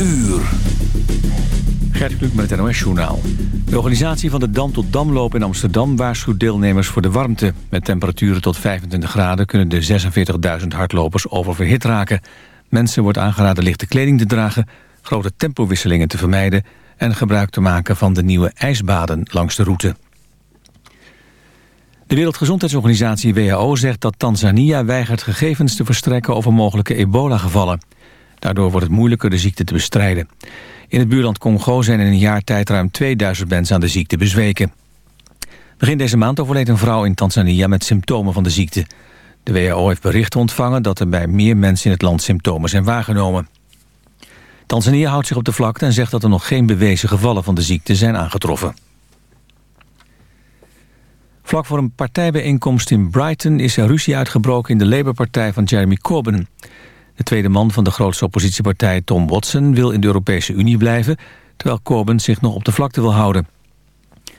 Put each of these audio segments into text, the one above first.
uur. Gert met het NOS-journaal. De organisatie van de Dam tot Damloop in Amsterdam waarschuwt deelnemers voor de warmte. Met temperaturen tot 25 graden kunnen de 46.000 hardlopers oververhit raken. Mensen wordt aangeraden lichte kleding te dragen, grote tempowisselingen te vermijden... en gebruik te maken van de nieuwe ijsbaden langs de route. De Wereldgezondheidsorganisatie WHO zegt dat Tanzania weigert gegevens te verstrekken over mogelijke ebola-gevallen. Daardoor wordt het moeilijker de ziekte te bestrijden. In het buurland Congo zijn in een jaar tijd ruim 2000 mensen aan de ziekte bezweken. Begin deze maand overleed een vrouw in Tanzania met symptomen van de ziekte. De WHO heeft berichten ontvangen dat er bij meer mensen in het land symptomen zijn waargenomen. Tanzania houdt zich op de vlakte en zegt dat er nog geen bewezen gevallen van de ziekte zijn aangetroffen. Vlak voor een partijbijeenkomst in Brighton is er ruzie uitgebroken in de Labour-partij van Jeremy Corbyn. De tweede man van de grootste oppositiepartij, Tom Watson, wil in de Europese Unie blijven, terwijl Corbyn zich nog op de vlakte wil houden.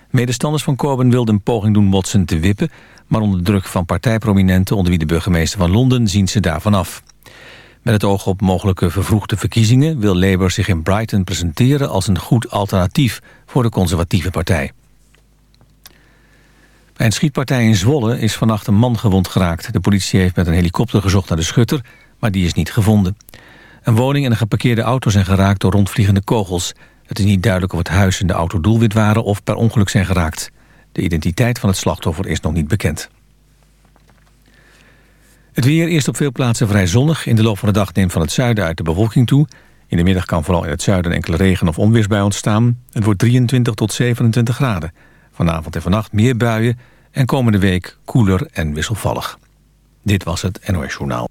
Medestanders van Corbyn wilden een poging doen Watson te wippen, maar onder druk van partijprominenten, onder wie de burgemeester van Londen, zien ze daarvan af. Met het oog op mogelijke vervroegde verkiezingen wil Labour zich in Brighton presenteren als een goed alternatief voor de conservatieve partij. Bij een schietpartij in Zwolle is vannacht een man gewond geraakt. De politie heeft met een helikopter gezocht naar de schutter, maar die is niet gevonden. Een woning en een geparkeerde auto zijn geraakt door rondvliegende kogels. Het is niet duidelijk of het huis en de auto doelwit waren of per ongeluk zijn geraakt. De identiteit van het slachtoffer is nog niet bekend. Het weer eerst op veel plaatsen vrij zonnig. In de loop van de dag neemt van het zuiden uit de bewolking toe. In de middag kan vooral in het zuiden enkele regen- of onweersbui ontstaan. Het wordt 23 tot 27 graden. Vanavond en vannacht meer buien en komende week koeler en wisselvallig. Dit was het NOS Journaal.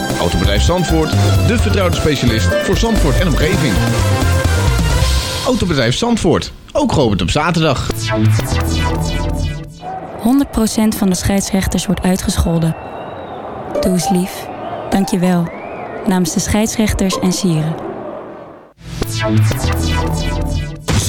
Autobedrijf Zandvoort, de vertrouwde specialist voor Zandvoort en omgeving. Autobedrijf Zandvoort, ook geopend op zaterdag. 100% van de scheidsrechters wordt uitgescholden. Doe eens lief. Dank je wel. Namens de scheidsrechters en sieren.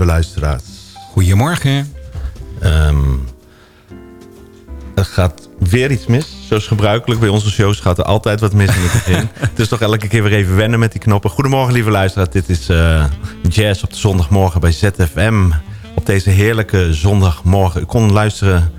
Lieve luisteraars. Goedemorgen. Ehm, er gaat weer iets mis. Zoals gebruikelijk bij onze shows gaat er altijd wat mis in het begin. het is toch elke keer weer even wennen met die knoppen. Goedemorgen, lieve luisteraars. Dit is eh, Jazz op de zondagmorgen bij ZFM. Op deze heerlijke zondagmorgen. U kon luisteren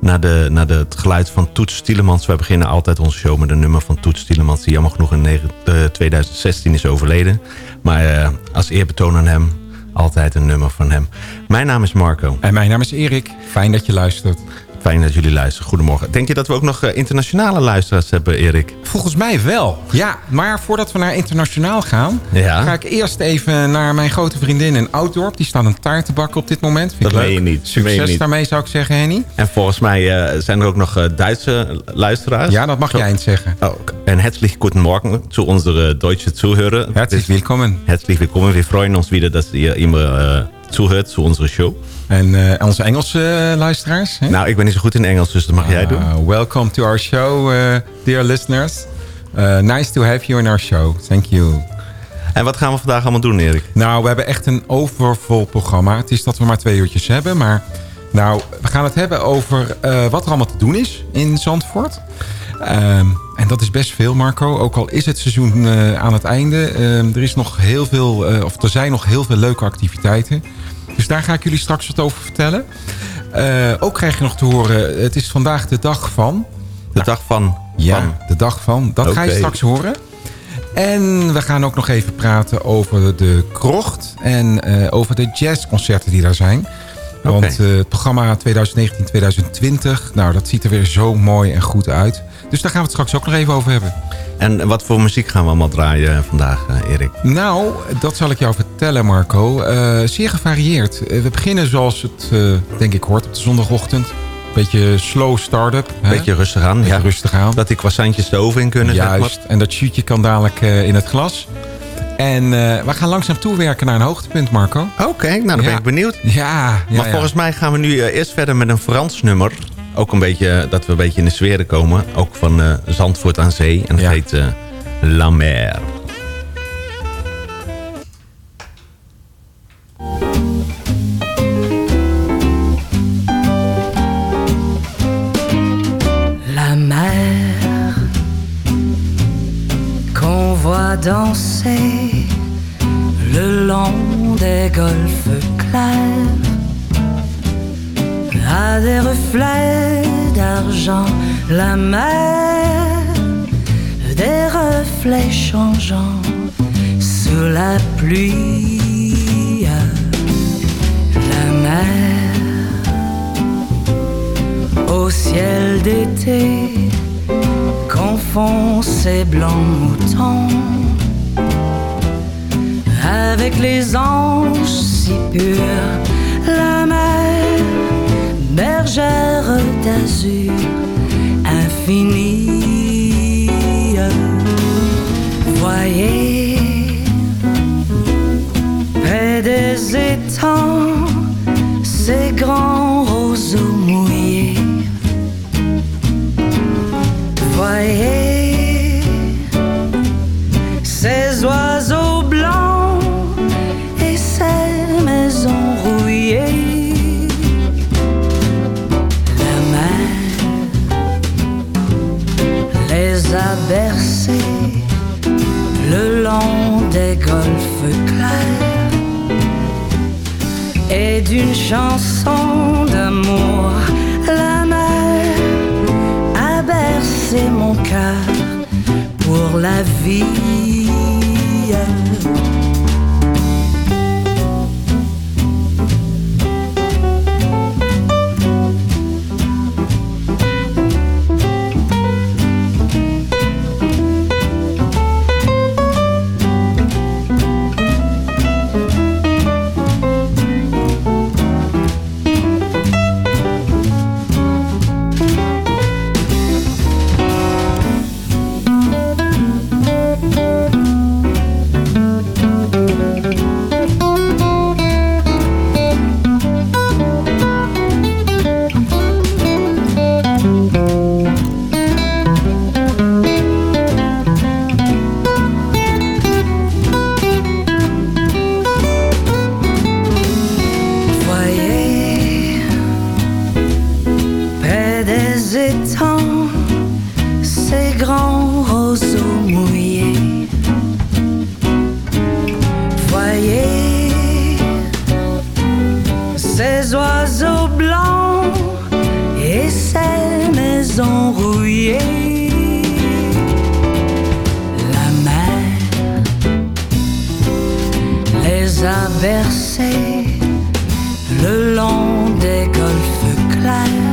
naar, de, naar de, het geluid van Toets Stielemans. Wij beginnen altijd onze show met een nummer van Toets Stielemans... die jammer genoeg in negen- eh, 2016 is overleden. Maar eh, als eerbetoon aan hem, altijd een nummer van hem. Mijn naam is Marco. En mijn naam is Erik. Fijn dat je luistert. Fijn dat jullie luisteren. Goedemorgen. Denk je dat we ook nog eh, internationale luisteraars hebben, Erik? Volgens mij wel. Ja, maar voordat we naar internationaal gaan... Ja. ga ik eerst even naar mijn grote vriendin in Ouddorp. Die staat een taart te bakken op dit moment. Vind Dat meen leuk. je niet. Succes je niet. daarmee zou ik zeggen, Henny. En volgens mij eh, zijn er ook nog eh, Duitse luisteraars. Ja, dat mag Zo. jij eens zeggen. Oh, en herzlich guten Morgen zu unsere deutsche Zuhörer. Herzlich willkommen. Herzlich willkommen. Wir freuen uns wieder, dass ihr immer zuhört zu unserer show. En eh, onze Engelse eh, luisteraars. Hè? Nou, ik ben niet zo goed in Engels, dus dat mag jij doen. Uh, welcome to our show, uh, dear listeners. Nice to have you in our show. Thank you. En wat gaan we vandaag allemaal doen, Erik? Nou, we hebben echt een overvol programma. Het is dat we maar twee uurtjes hebben. Maar nou, we gaan het hebben over uh, wat er allemaal te doen is in Zandvoort. Um, en dat is best veel, Marco. Ook al is het seizoen uh, aan het einde. Um, er, is nog heel veel, uh, of er zijn nog heel veel leuke activiteiten. Dus daar ga ik jullie straks wat over vertellen. Uh, ook krijg je nog te horen, het is vandaag de dag van... De dag van? Ja, van. de dag van. Dat okay. ga je straks horen. En we gaan ook nog even praten over de krocht en uh, over de jazzconcerten die daar zijn. Want okay. uh, het programma 2019-2020, nou dat ziet er weer zo mooi en goed uit. Dus daar gaan we het straks ook nog even over hebben. En wat voor muziek gaan we allemaal draaien vandaag, uh, Erik? Nou, dat zal ik jou vertellen, Marco. Uh, zeer gevarieerd. we beginnen zoals het, denk ik, hoort op de zondagochtend. Beetje slow start-up. Beetje rustig aan. Beetje ja. rustig aan. Dat die croissantjes de oven in kunnen. zeg maar. Juist. En dat shootje kan dadelijk eh, in het glas. En eh, we gaan langzaam toewerken naar een hoogtepunt, Marco. Oké, nou dan ben ik benieuwd. Ja, ja maar ja. volgens mij gaan we nu eh, eerst verder met een Frans nummer. Ook een beetje, dat we een beetje in de sfeer komen. Ook van eh, Zandvoort aan Zee. En dat Ja. heet eh, La Mer. La mer qu'on voit danser le long des golfes clairs a des reflets d'argent. La mer, des reflets changeants sous la pluie. La mer au ciel d'été confond ses blancs moutons avec les anges si purs. La mer, bergère d'azur infinie. Voyez près des étangs golfes clairs et d'une chanson d'amour. La mer a bercé mon cœur pour la vie. Ces grands roseaux mouillés. Voyez ces oiseaux blancs et ces maisons rouillées. La mer les a bercés le long des golfes clairs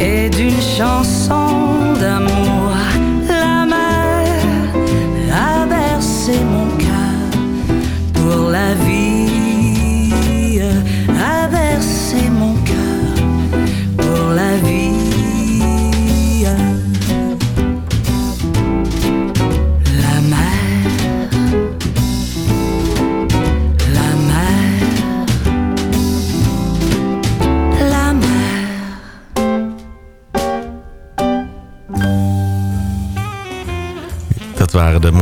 et d'une chanson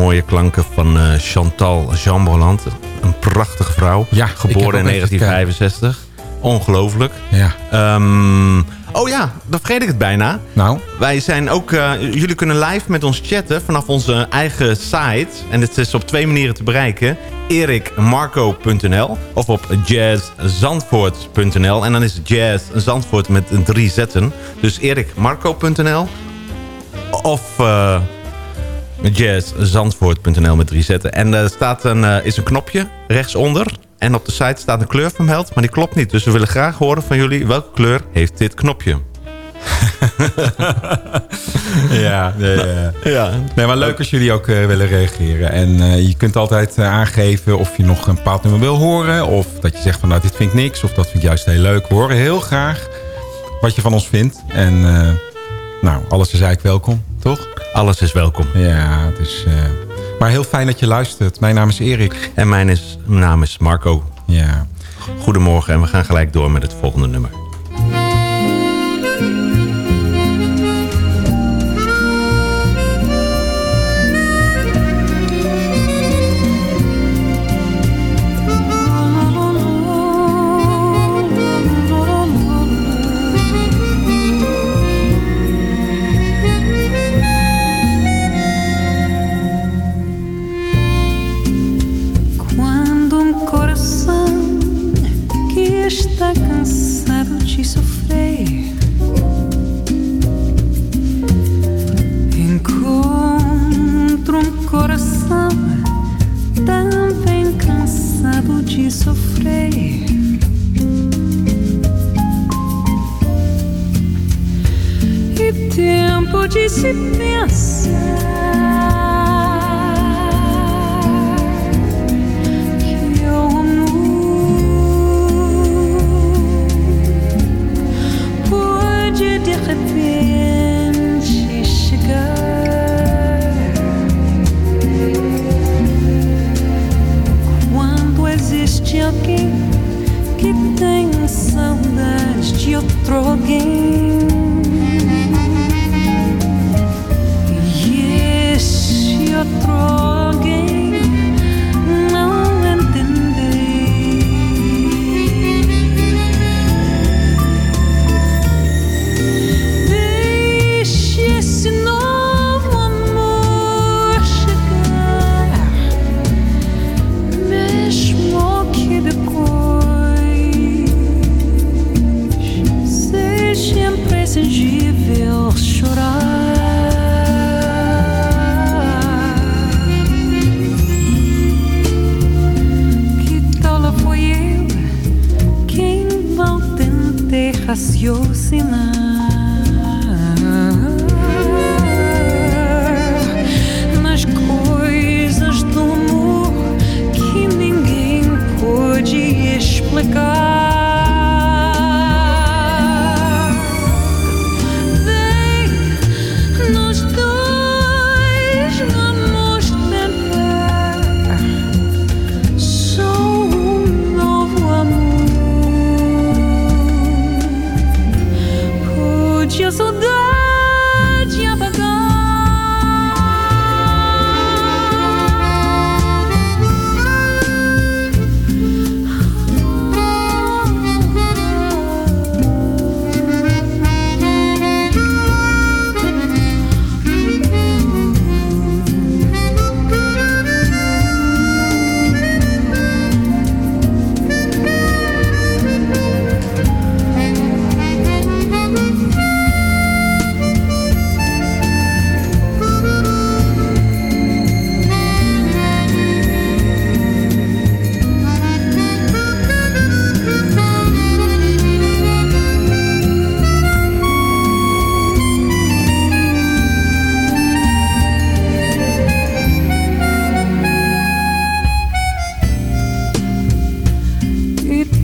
mooie klanken van eh, Chantal Chamberland. Een prachtige vrouw. Ja, geboren in ook even 1965. Ongelooflijk. Ja. Ehm, oh ja, dan vergeet ik het bijna. Nou, Wij zijn ook, eh, jullie kunnen live met ons chatten vanaf onze eigen site. En dit is op twee manieren te bereiken. erikmarco.nl of op jazzzandvoort.nl. En dan is jazz Zandvoort met een drie zetten. Dus erikmarco.nl of uh, jazzzandvoort.nl met drie zetten. En er staat een, eh, is een knopje rechtsonder. En op de site staat een kleur vermeld, maar die klopt niet. Dus we willen graag horen van jullie welke kleur heeft dit knopje. Ja, ja, ja. Ja. Nee, maar leuk als jullie ook eh, willen reageren. En eh, je kunt altijd eh, aangeven of je nog een bepaald nummer wil horen. Of dat je zegt van nou dit vind ik niks. Of dat vind ik juist heel leuk. We horen heel graag wat je van ons vindt. En eh, nou, alles is eigenlijk welkom, toch? Alles is welkom. Ja, dus... eh, maar heel fijn dat je luistert. Mijn naam is Erik. En mijn, is, mijn naam is Marco. Ja. Goedemorgen en we gaan gelijk door met het volgende nummer.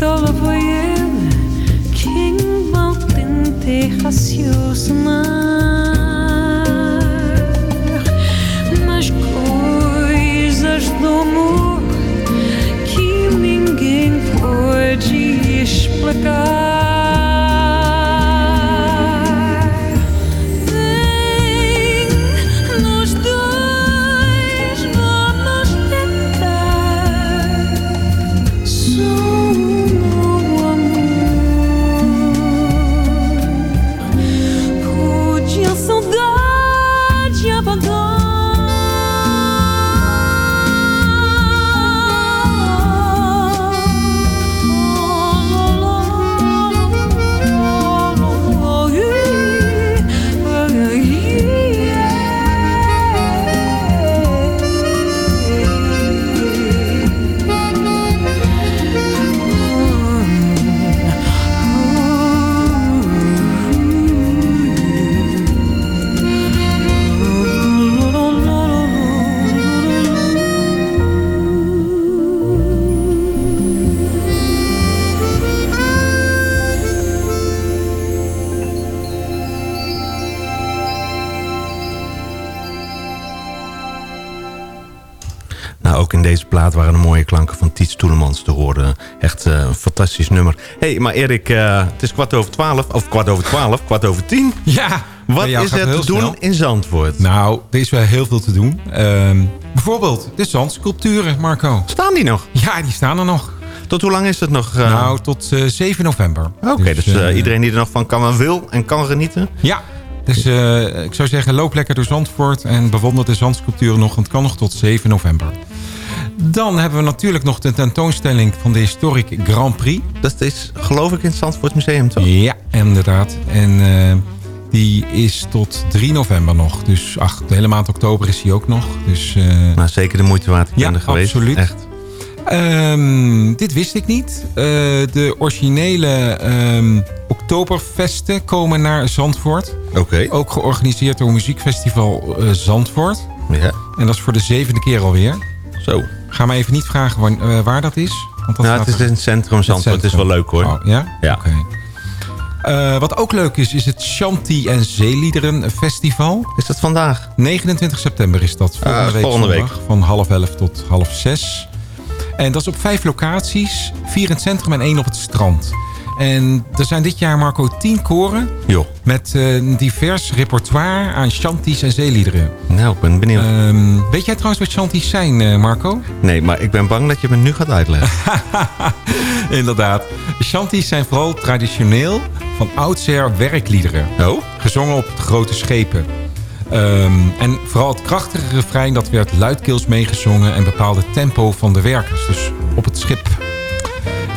all of fantastisch nummer. Hé, hey, maar Erik, eh, het is kwart over twaalf. Of kwart over twaalf, kwart over tien. Ja! Wat is er te doen in Zandvoort? Nou, er is wel heel veel te doen. Ehm, bijvoorbeeld de zandsculpturen, Marco. Staan die nog? Ja, die staan er nog. Tot hoe lang is het nog? eh? Nou, tot eh, 7 november. Oké, dus, eh, iedereen die er nog van kan en wil en kan genieten? Ja, dus ik zou zeggen, loop lekker door Zandvoort... en bewonder de zandsculpturen nog, want het kan nog tot 7 november. Dan hebben we natuurlijk nog de tentoonstelling van de Historic Grand Prix. Dat is geloof ik in het Zandvoort Museum, toch? Ja, inderdaad. En eh, die is tot 3 november nog. Dus ach, de hele maand oktober is die ook nog. Dus, eh, Maar zeker de moeite waard. Ik Ja, ben er geweest. absoluut. Echt. Ehm, dit wist ik niet. Eh, de originele ehm, Oktoberfesten komen naar Zandvoort. Oké. Ook georganiseerd door Muziekfestival Zandvoort. Ja. En dat is voor de zevende keer alweer. Zo. Ga me even niet vragen waar, eh, waar dat is. Want dat Nou, het is in het centrum Zandvoort. Het is wel leuk hoor. Oh, ja? Ja. Oké. Eh, wat ook leuk is, is het Shanti en Zeeliederen Festival. Is dat vandaag? 29 september is dat. Volgende Ah, week volgende week. Van half elf tot half zes. En dat is op vijf locaties. Vier in het centrum en één op het strand. En er zijn dit jaar, Marco, tien koren. Joh. Met eh, een divers repertoire aan shanties en zeeliederen. Nou, ik ben benieuwd. Ehm, weet jij trouwens wat shanties zijn, eh, Marco? nee, maar ik ben bang dat je me nu gaat uitleggen. Inderdaad. Shanties zijn vooral traditioneel van oudsher werkliederen. Oh? Gezongen op grote schepen. Ehm, en vooral het krachtige refrein dat werd luidkeels meegezongen... en bepaalde tempo van de werkers, dus op het schip.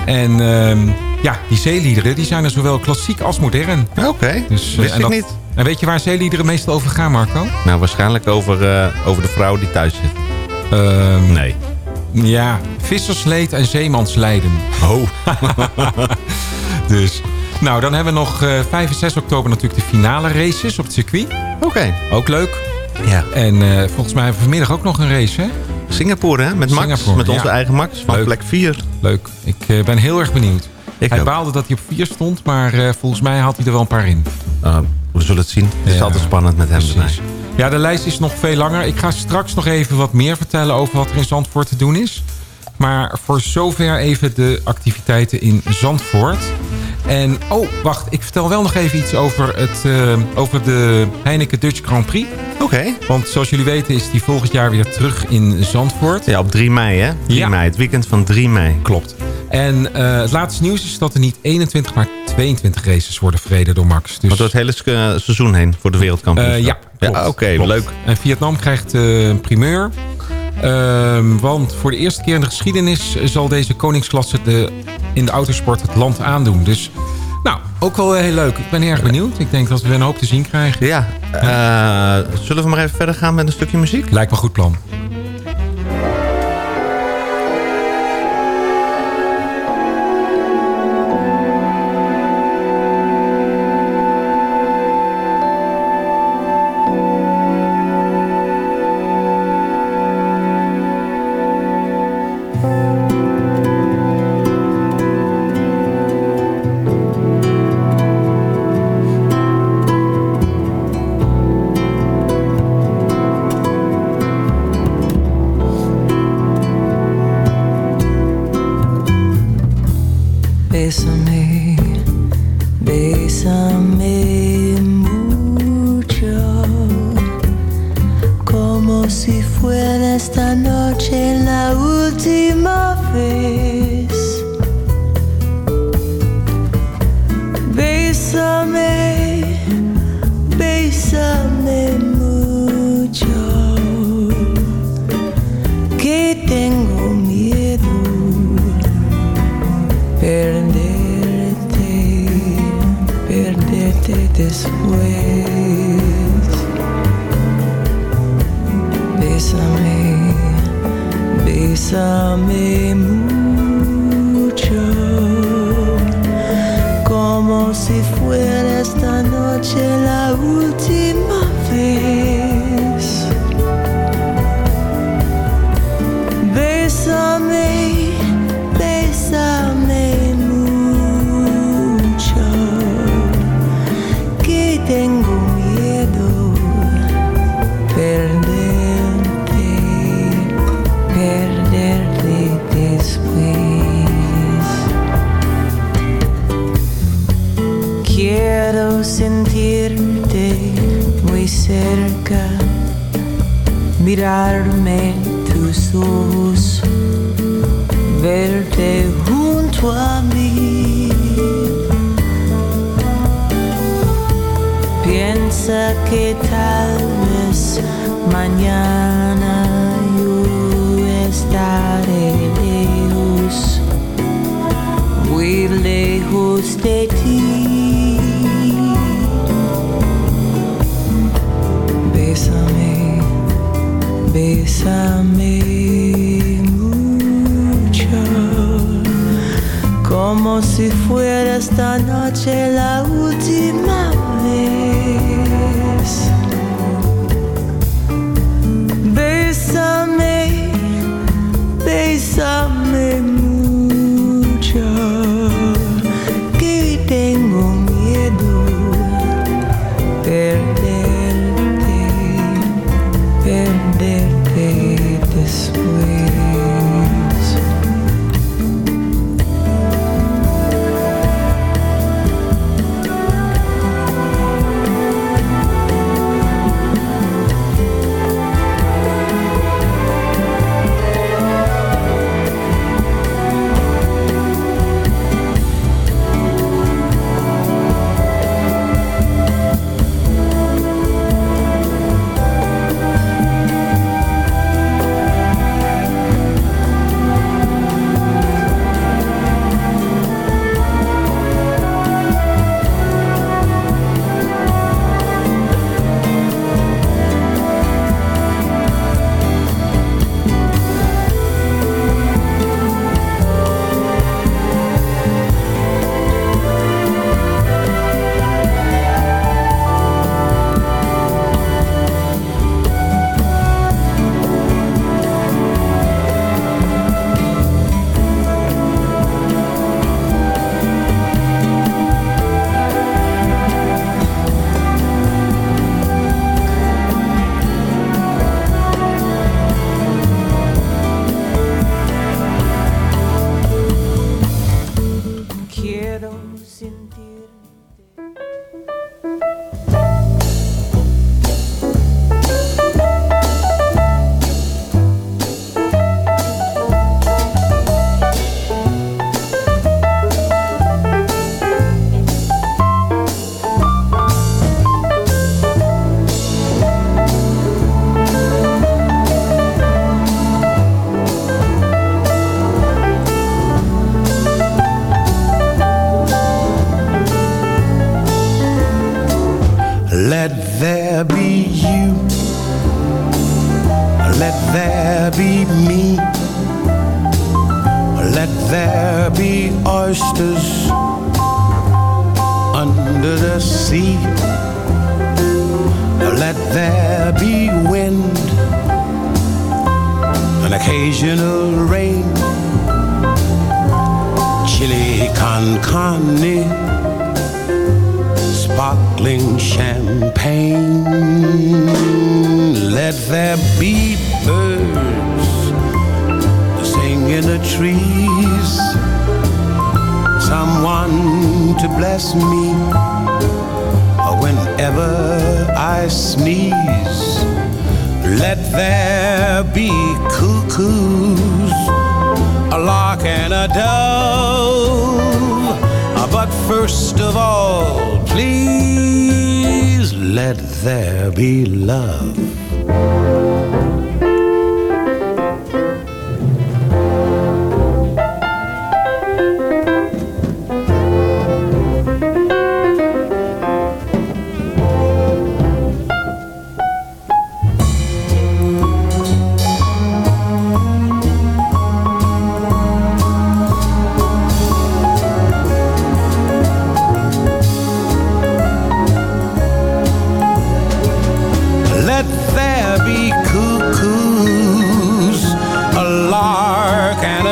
En ehm, ja, die zeeliederen die zijn er zowel klassiek als modern. Oké, Dus, eh, wist en ik dat- niet. En weet je waar zeeliederen meestal over gaan, Marco? Nou, waarschijnlijk over, eh, over de vrouw die thuis zit. Ehm, Nee. Ja, vissersleed en zeemanslijden. Oh. Dus, nou, dan hebben we nog eh 5 en 6 oktober natuurlijk de finale races op het circuit. Oké. Ook leuk. Ja. En volgens mij hebben we vanmiddag ook nog een race, hè? Singapore, hè? Met Max. Singapore, met onze ja. eigen Max van Leuk. plek 4. Leuk. Ik ben heel erg benieuwd. Ik hij ook. baalde dat hij op 4 stond, maar eh, volgens mij had hij er wel een paar in. Uh, we zullen het zien. Het is altijd spannend met hem. Precies. Ja, de lijst is nog veel langer. Ik ga straks nog even wat meer vertellen over wat er in Zandvoort te doen is. Maar voor zover even de activiteiten in Zandvoort. En, oh, wacht. Ik vertel wel nog even iets over, het, eh, over de Heineken Dutch Grand Prix. Oké. Want zoals jullie weten is die volgend jaar weer terug in Zandvoort. Ja, op 3 mei, hè? 3 Ja. mei, het weekend van 3 mei. Klopt. En eh, het laatste nieuws is dat er niet 21, maar 22 races worden verreden door Max. Dus, Maar door het hele eh, seizoen heen voor de wereldkampioenschap. Eh, ja, ja Oké, leuk. En Vietnam krijgt eh, een primeur. Ehm, want voor de eerste keer in de geschiedenis zal deze koningsklasse de, in de autosport het land aandoen. Dus nou, ook wel heel leuk. Ik ben erg benieuwd. Ik denk dat we een hoop te zien krijgen. Ja, zullen we maar even verder gaan met een stukje muziek? Lijkt me een goed plan.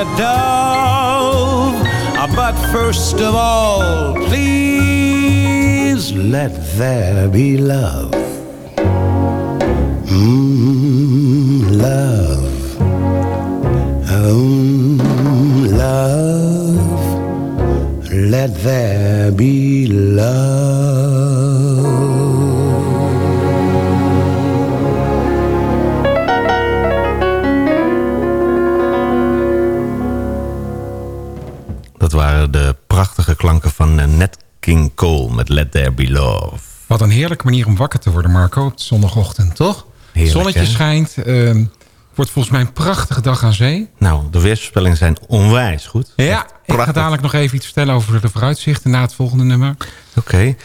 a dove. Ah, but first of all, please let there be love. Mmm, love. Mmm, love. Let there be love. Let There Be Love. Wat een heerlijke manier om wakker te worden, Marco, op zondagochtend, toch? Heerlijk, Zonnetje hè? schijnt. ehm wordt volgens mij een prachtige dag aan zee. Nou, de weersvoorspellingen zijn onwijs goed. Ja, ik ga dadelijk nog even iets vertellen over de vooruitzichten na het volgende nummer. Oké.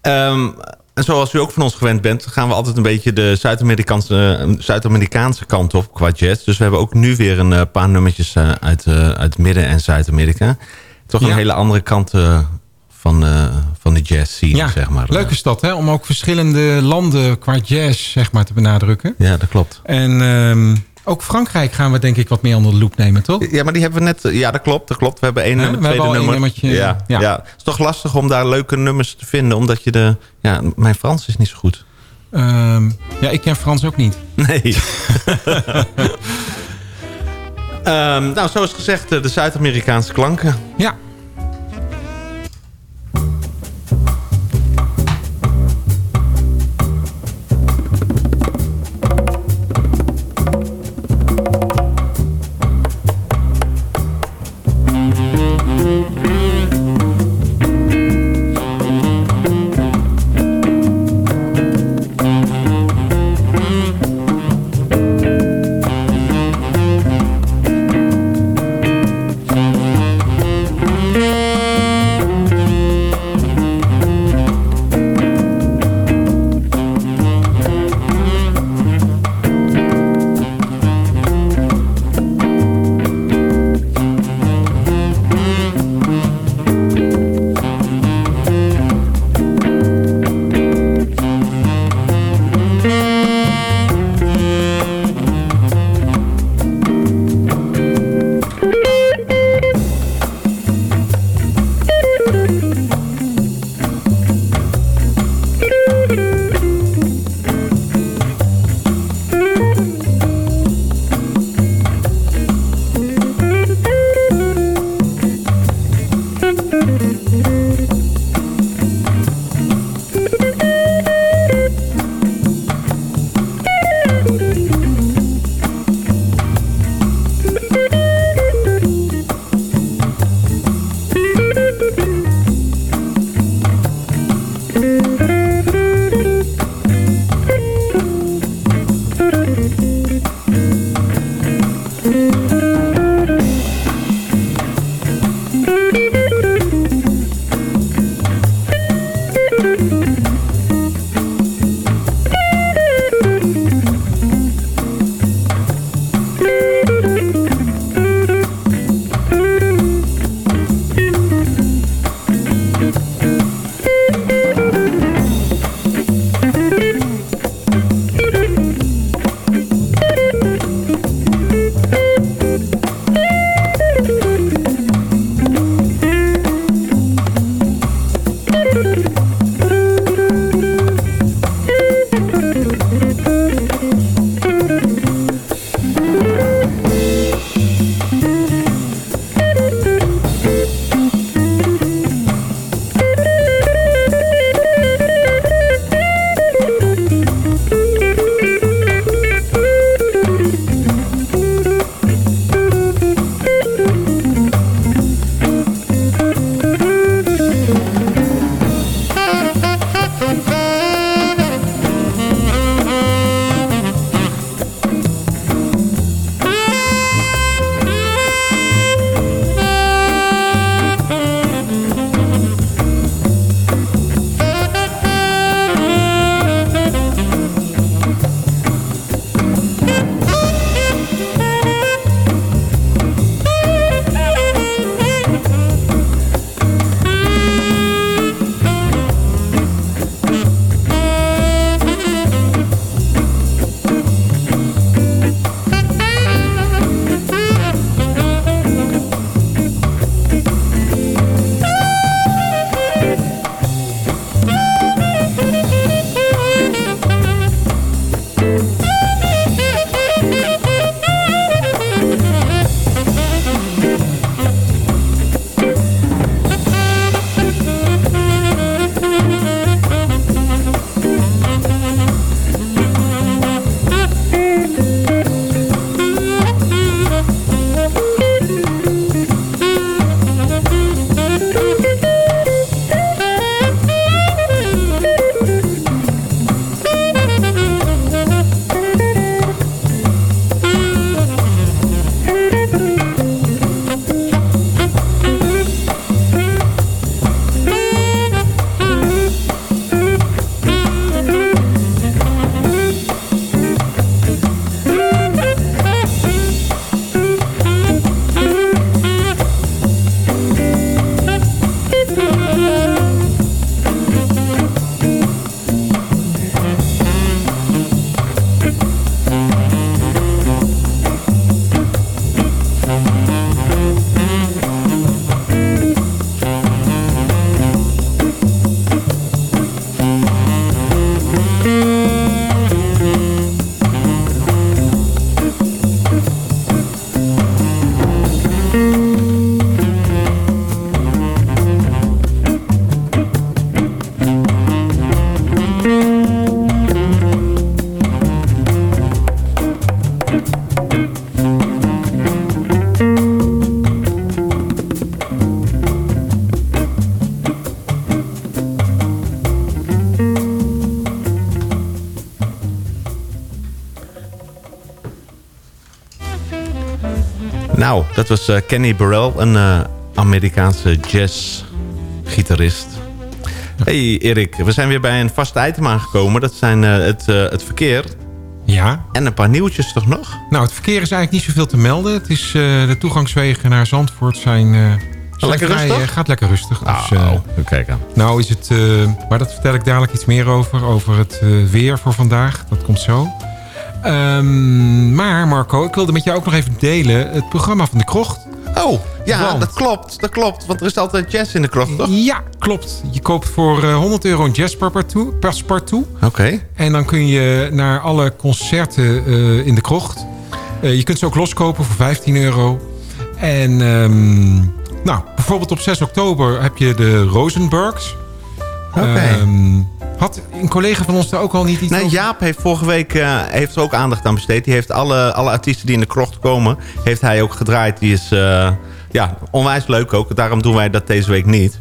Ehm, en zoals u ook van ons gewend bent... gaan we altijd een beetje de Zuid-Amerikaanse Zuid-Amerikaanse kant op qua jazz. Dus we hebben ook nu weer een eh, paar nummertjes eh, uit, eh, uit Midden- en Zuid-Amerika. Toch een Ja. hele andere kant eh, van, eh, van de jazz scene, Ja, zeg maar. leuke stad, hè? Om ook verschillende landen qua jazz, zeg maar, te benadrukken. Ja, dat klopt. En ehm, ook Frankrijk gaan we denk ik wat meer onder de loep nemen, toch? Ja, maar die hebben we net... Ja, dat klopt, dat klopt. We hebben één Ja, nummer, we tweede nummer. nummertje, ja, ja. ja. Het is toch lastig om daar leuke nummers te vinden... omdat je de... Ja, mijn Frans is niet zo goed. Ehm, ja, ik ken Frans ook niet. Nee. Ehm, nou, zoals gezegd, eh, de Zuid-Amerikaanse klanken. Ja. Dat was eh, Kenny Burrell, een eh, Amerikaanse jazzgitarist. Hey Erik, we zijn weer bij een vast item aangekomen. Dat zijn eh, het, het verkeer. Ja. En een paar nieuwtjes toch nog? Nou, het verkeer is eigenlijk niet zoveel te melden. Het is, de toegangswegen naar Zandvoort zijn... zijn Lekker vrij, rustig? gaat lekker rustig. Oh, Dus, kijk aan. nou is het... maar dat vertel ik dadelijk iets meer over. Over het weer voor vandaag. Dat komt zo. Ehm, maar Marco, ik wilde met jou ook nog even delen... het programma van de Krocht. Oh, ja, Want- dat klopt. Dat klopt. Want er is altijd jazz in de krocht, toch? Ja, klopt. Je koopt voor eh, 100 euro een jazzpartout. Oké. En dan kun je naar alle concerten eh, in de krocht. Eh, je kunt ze ook loskopen voor 15 euro. En ehm, nou, bijvoorbeeld op 6 oktober heb je de Rosenbergs. Oké. Ehm, had een collega van ons daar ook al niet iets Nee, over? Jaap heeft vorige week eh, heeft er ook aandacht aan besteed. Die heeft alle, alle artiesten die in de krocht komen, heeft hij ook gedraaid. Die is eh, ja, onwijs leuk ook. Daarom doen wij dat deze week niet.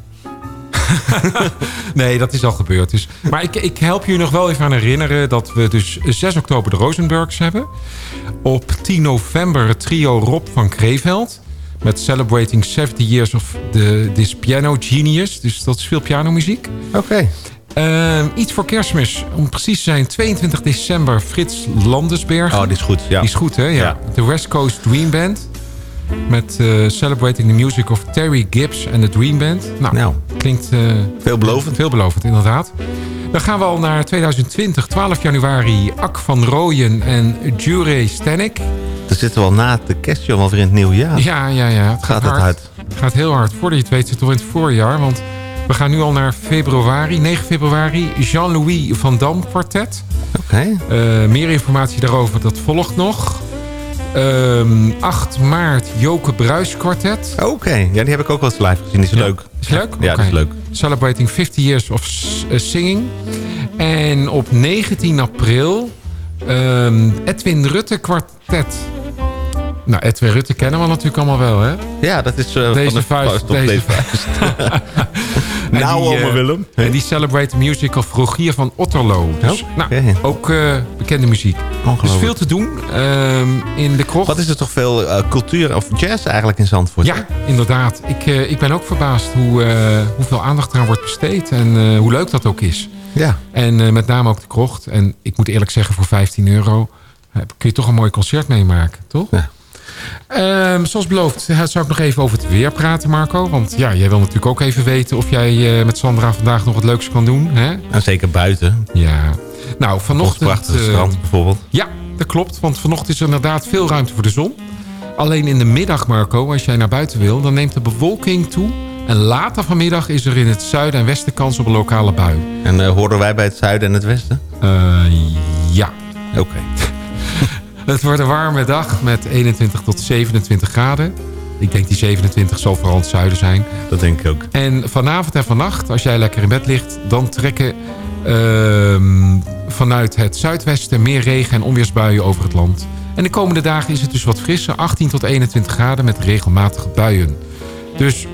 Nee, dat is al gebeurd. Dus, maar ik, ik help je nog wel even aan herinneren... dat we dus 6 oktober de Rosenbergs hebben. Op 10 november het trio Rob van Kreeveld... met Celebrating 70 Years of the, This Piano Genius. Dus dat is veel pianomuziek. Oké. Ehm, iets voor kerstmis. Om precies te zijn 22 december Frits Landesbergen. Oh, die is goed. Ja. Die is goed, hè? Ja. West Coast Dream Band. Met eh, Celebrating the Music of Terry Gibbs en de Dream Band. Nou, Nou. klinkt... eh, Veelbelovend. Veelbelovend, inderdaad. Dan gaan we al naar 2020, 12 januari. Ak van Rooyen en Jure Stanek. Dan zitten we al na de kerstje alweer in het nieuwe jaar. Ja, ja, ja. Het Gaat het hard. hard. Het gaat heel hard. Voordat je het weet zit al in het voorjaar. Want we gaan nu al naar februari, 9 februari. Jean-Louis van Dam kwartet. Oké. Eh, meer informatie daarover, dat volgt nog. Ehm, 8 maart Joke Bruis kwartet. Oké. Ja, die heb ik ook wel eens live gezien. Die is leuk. Is leuk? Ja, dat is leuk. Celebrating 50 Years of eh, Singing. En op 19 april ehm, Edwin Rutte kwartet. Nou, Edwin Rutte kennen we natuurlijk allemaal wel, hè? Ja, dat is eh, Deze van de vuist, op deze vuist. Nou, die, Willem. En die Celebrate Music of Rogier van Otterlo. Dus, Oh, nou, oké. ook eh, bekende muziek. Dus Ongelooflijk. veel te doen ehm, in de krocht. Wat is er toch veel eh, cultuur of jazz eigenlijk in Zandvoort? Ja, inderdaad. Ik, ik ben ook verbaasd hoe, hoeveel aandacht eraan wordt besteed. En hoe leuk dat ook is. Ja. En met name ook de krocht. En ik moet eerlijk zeggen, voor 15 euro kun je toch een mooi concert meemaken, toch? Ja. Ehm, zoals beloofd eh, zou ik nog even over het weer praten, Marco. Want ja, jij wil natuurlijk ook even weten of jij eh, met Sandra vandaag nog wat leuks kan doen. Hè? En zeker buiten. Ja. Nou, vanochtend... prachtige eh, strand bijvoorbeeld. ja, dat klopt. Want vanochtend is er inderdaad veel ruimte voor de zon. Alleen in de middag, Marco, als jij naar buiten wil... dan neemt de bewolking toe. En later vanmiddag is er in het zuiden en westen kans op een lokale bui. En eh, horen wij bij het zuiden en het westen? Ja. Oké. Het wordt een warme dag met 21 tot 27 graden. Ik denk die 27 zal vooral in het zuiden zijn. Dat denk ik ook. En vanavond en vannacht, als jij lekker in bed ligt... dan trekken ehm, vanuit het zuidwesten meer regen- en onweersbuien over het land. En de komende dagen is het dus wat frisser. 18 tot 21 graden met regelmatige buien. Dus,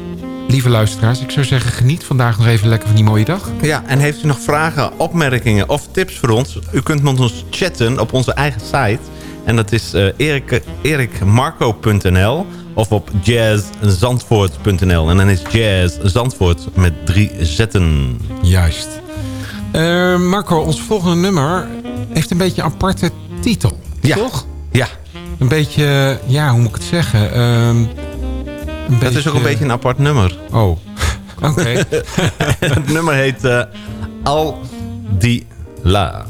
lieve luisteraars, ik zou zeggen... geniet vandaag nog even lekker van die mooie dag. Ja, en heeft u nog vragen, opmerkingen of tips voor ons? U kunt met ons chatten op onze eigen site. En dat is eh erik, erikmarco.nl of op jazzzandvoort.nl. En dan is jazz Zandvoort met drie zetten. Juist. Eh, Marco, ons volgende nummer heeft een beetje een aparte titel. Ja. Toch? Ja, Een beetje, ja, hoe moet ik het zeggen? Een dat is ook een beetje een apart nummer. Oh, oké. Het nummer heet eh, Al di La.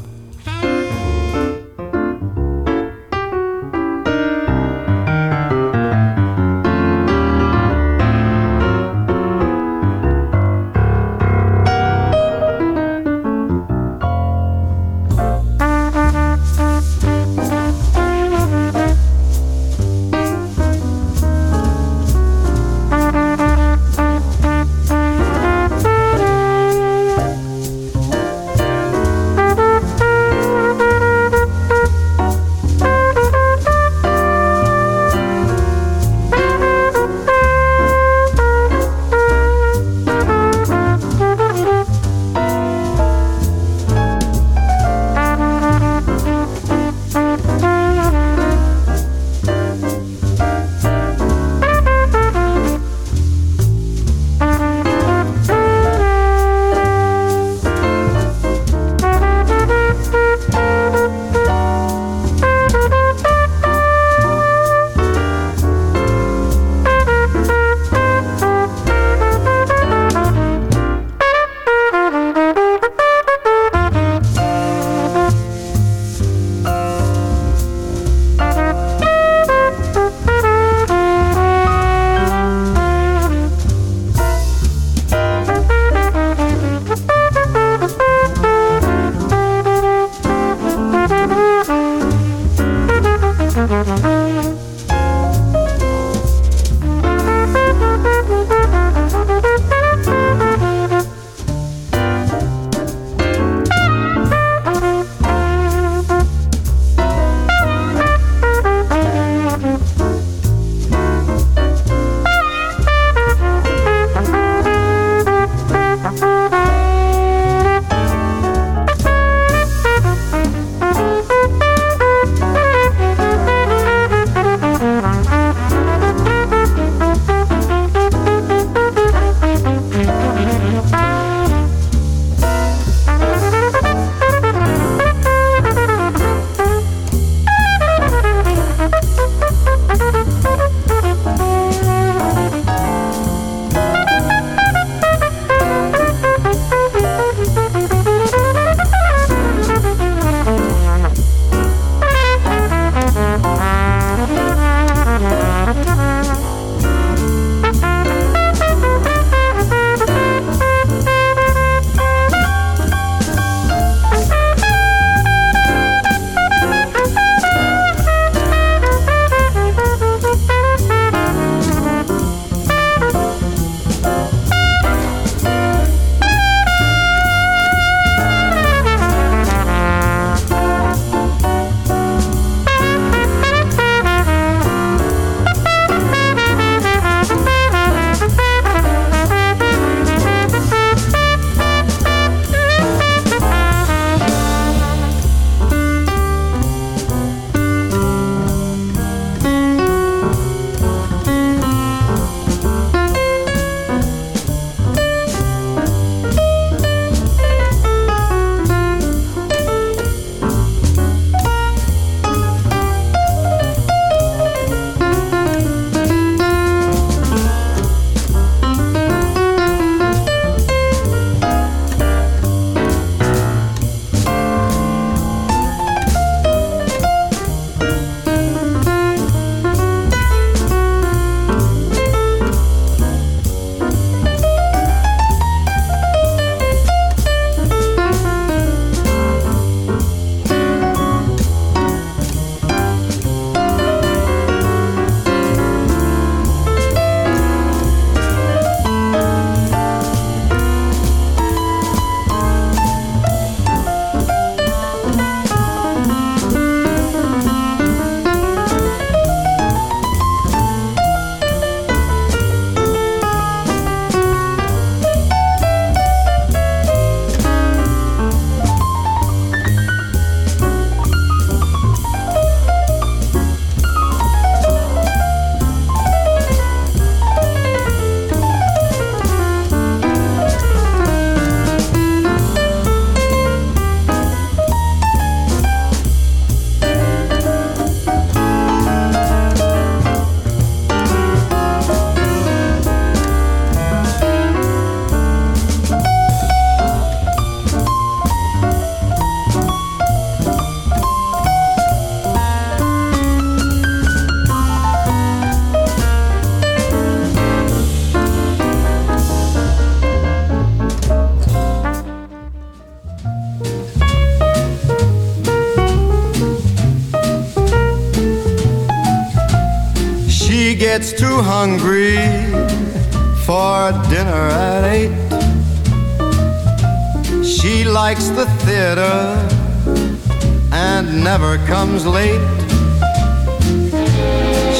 Hungry for dinner at eight. She likes the theater and never comes late.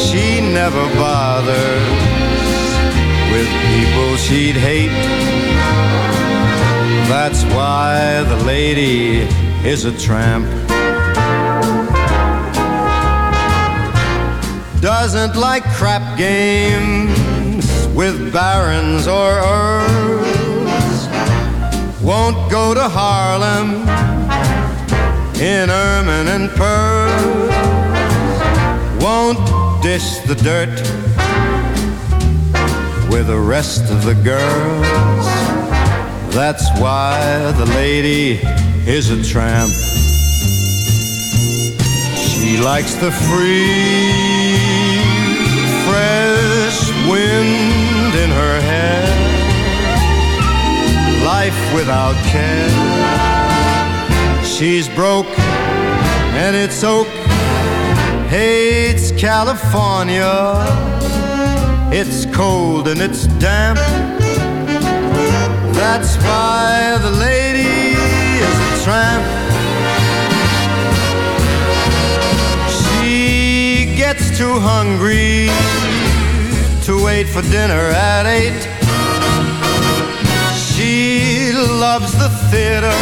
She never bothers with people she'd hate. That's why the lady is a tramp. Doesn't like crap games with barons or earls. Won't go to Harlem in ermine and pearls. Won't dish the dirt with the rest of the girls. That's why the lady is a tramp. She likes the free, wind in her hair. Life without care. She's broke and it's oak. Hates California. It's cold and it's damp. That's why the lady is a tramp. She gets too hungry to wait for dinner at eight. She loves the theater,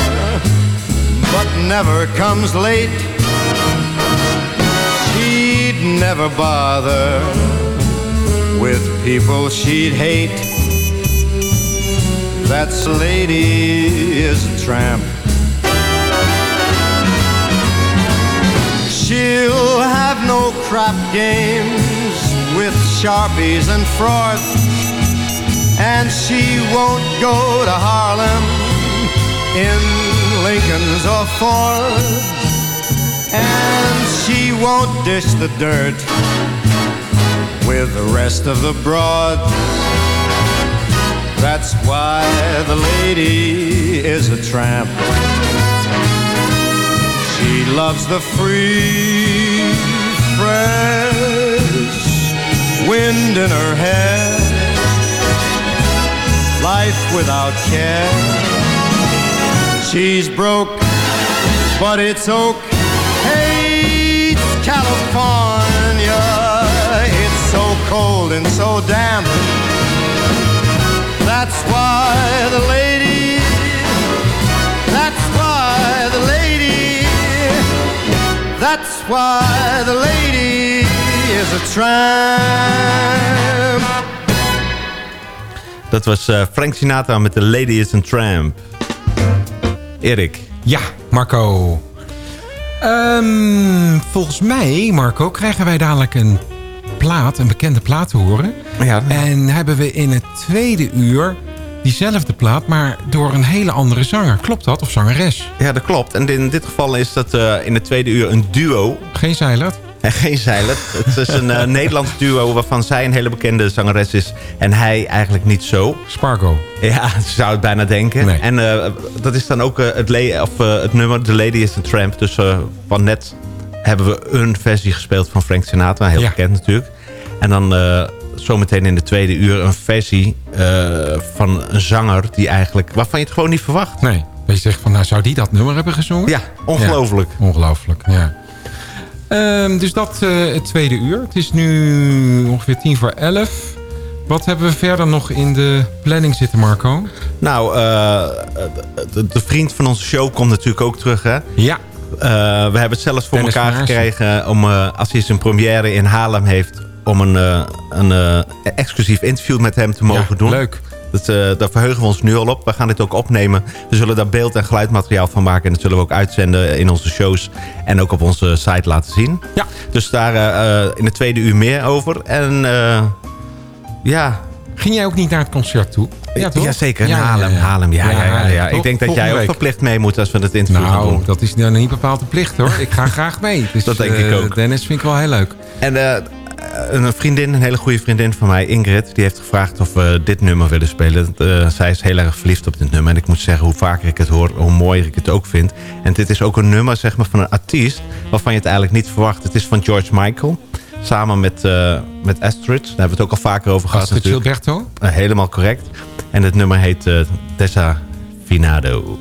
but never comes late. She'd never bother with people she'd hate. That's lady is a tramp. She'll have no crap games with sharpies and froth. And she won't go to Harlem in Lincoln's or Ford. And she won't dish the dirt with the rest of the broads. That's why the lady is a tramp. She loves the free, fresh wind in her hair. Life without care. She's broke, but it's oak. Hates California. It's so cold and so damp. That's why the lady. That's why the lady. That's why the lady is a tramp. Dat was eh, Frank Sinatra met The Lady is a Tramp. Erik. Ja, Marco. Ehm, volgens mij, Marco, krijgen wij dadelijk een plaat, een bekende plaat te horen. Ja. En hebben we in het tweede uur diezelfde plaat, maar door een hele andere zanger. Klopt dat? Of zangeres? Ja, dat klopt. En in dit geval is dat eh, in het tweede uur een duo. Geen Zeilert? En geen Zeilert. Het is een eh, Nederlands duo waarvan zij een hele bekende zangeres is. En hij eigenlijk niet zo. Spargo. Ja, je zou het bijna denken. Nee. En eh, dat is dan ook eh, het, of, het nummer The Lady is a Tramp. Dus van net hebben we een versie gespeeld van Frank Sinatra. Heel Ja. bekend natuurlijk. En dan zometeen in de tweede uur een versie van een zanger... Die eigenlijk, waarvan je het gewoon niet verwacht. Nee. Dat je zegt van, nou zou die dat nummer hebben gezongen? Ja, ongelooflijk. Ja, ongelooflijk, ja. Ehm, dus dat eh, het tweede uur. Het is nu ongeveer tien voor elf. Wat hebben we verder nog in de planning zitten, Marco? Nou, eh, de, de vriend van onze show komt natuurlijk ook terug, hè? Ja. Eh, we hebben het zelfs voor Dennis elkaar gekregen om, als hij zijn première in Haarlem heeft, om een, een exclusief interview met hem te mogen Ja, doen. leuk. Dat, eh, daar verheugen we ons nu al op. We gaan dit ook opnemen. We zullen daar beeld- en geluidmateriaal van maken. En dat zullen we ook uitzenden in onze shows. En ook op onze site laten zien. Ja. Dus daar eh, eh, in de tweede uur meer over. En ja... Ging jij ook niet naar het concert toe? Ja, toch? Jazeker, Ja, ja, Haarlem. ja. Haarlem ja, ja, ja? Ik denk dat jij ook verplicht mee moet als we het interview gaan doen. Nou, dat is nou niet bepaald een plicht hoor. Ik ga graag mee. Dus, Dat denk ik ook. Dennis vind ik wel heel leuk. En een vriendin, een hele goede vriendin van mij, Ingrid... die heeft gevraagd of we dit nummer willen spelen. Eh, zij is heel erg verliefd op dit nummer. En ik moet zeggen, hoe vaker ik het hoor, hoe mooier ik het ook vind. En dit is ook een nummer zeg maar, van een artiest... waarvan je het eigenlijk niet verwacht. Het is van George Michael. Samen met, uh, met Astrid. Daar hebben we het ook al vaker over gehad. Astrid Gilberto? Uh, helemaal correct. En het nummer heet uh, Finado.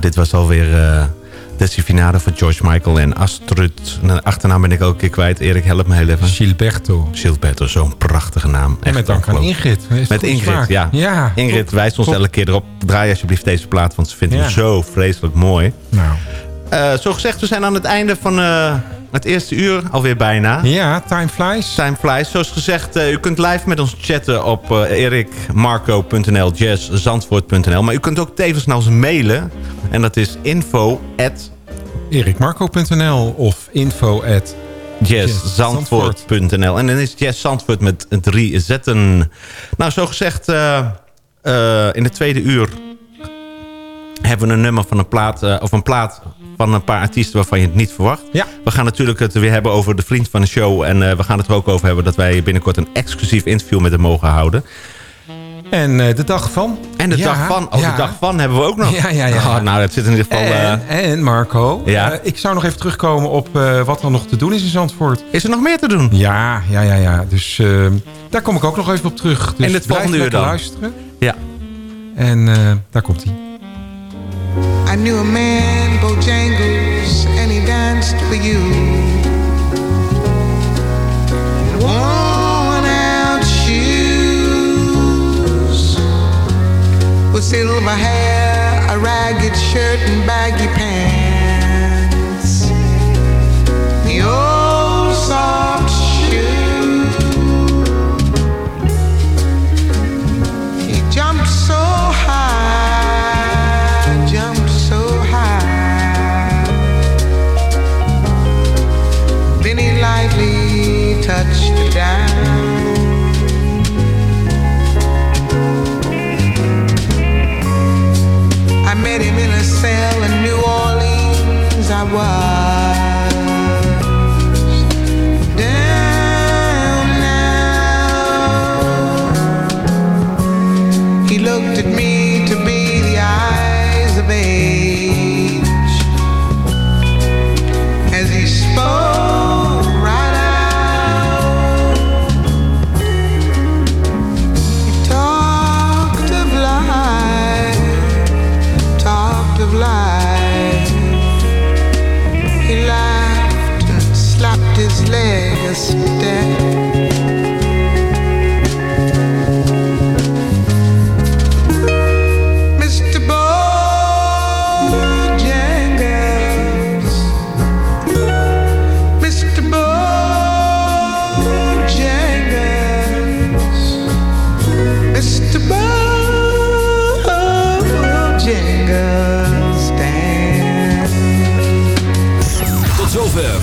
Dit was alweer uh, Desifinade van George Michael en Astrid. De achternaam ben ik ook een keer kwijt. Erik, help me heel even. Gilberto. Gilberto, zo'n prachtige naam. En met dank aan Ingrid. Met Ingrid, ja. ja. Ingrid wijst ons elke keer erop. Draai alsjeblieft deze plaat, want ze vindt hem zo vreselijk mooi. Nou. Uh, zo gezegd, we zijn aan het einde van... Uh, het eerste uur alweer bijna. Ja, time flies. Time flies. Zoals gezegd, uh, u kunt live met ons chatten op uh, erikmarco.nl, jazzzandvoort.nl. Maar u kunt ook tevens naar ons mailen. En dat is info at... erikmarco.nl of info at... jazzzandvoort.nl. En dan is Jazz Zandvoort met drie zetten. Nou, zo gezegd, uh, in de tweede uur hebben we een nummer van een plaat, of een plaat van een paar artiesten waarvan je het niet verwacht. Ja. We gaan natuurlijk het weer hebben over de vriend van de show. En uh, we gaan het er ook over hebben dat wij binnenkort een exclusief interview met hem mogen houden. En uh, de dag van. En de ja, dag van. Oh, ja. de dag van hebben we ook nog. Ja, ja, ja. Oh, nou, dat zit in ieder geval... En, uh... en Marco, ja? ik zou nog even terugkomen op wat er nog te doen is in Zandvoort. Is er nog meer te doen? Ja, ja, ja. ja. Dus ehm, daar kom ik ook nog even op terug. Dus en het volgende uur dan? luisteren. Ja. En daar komt hij. I knew a man, Bojangles, and he danced for you. Silver hair, a ragged shirt, and baggy pants.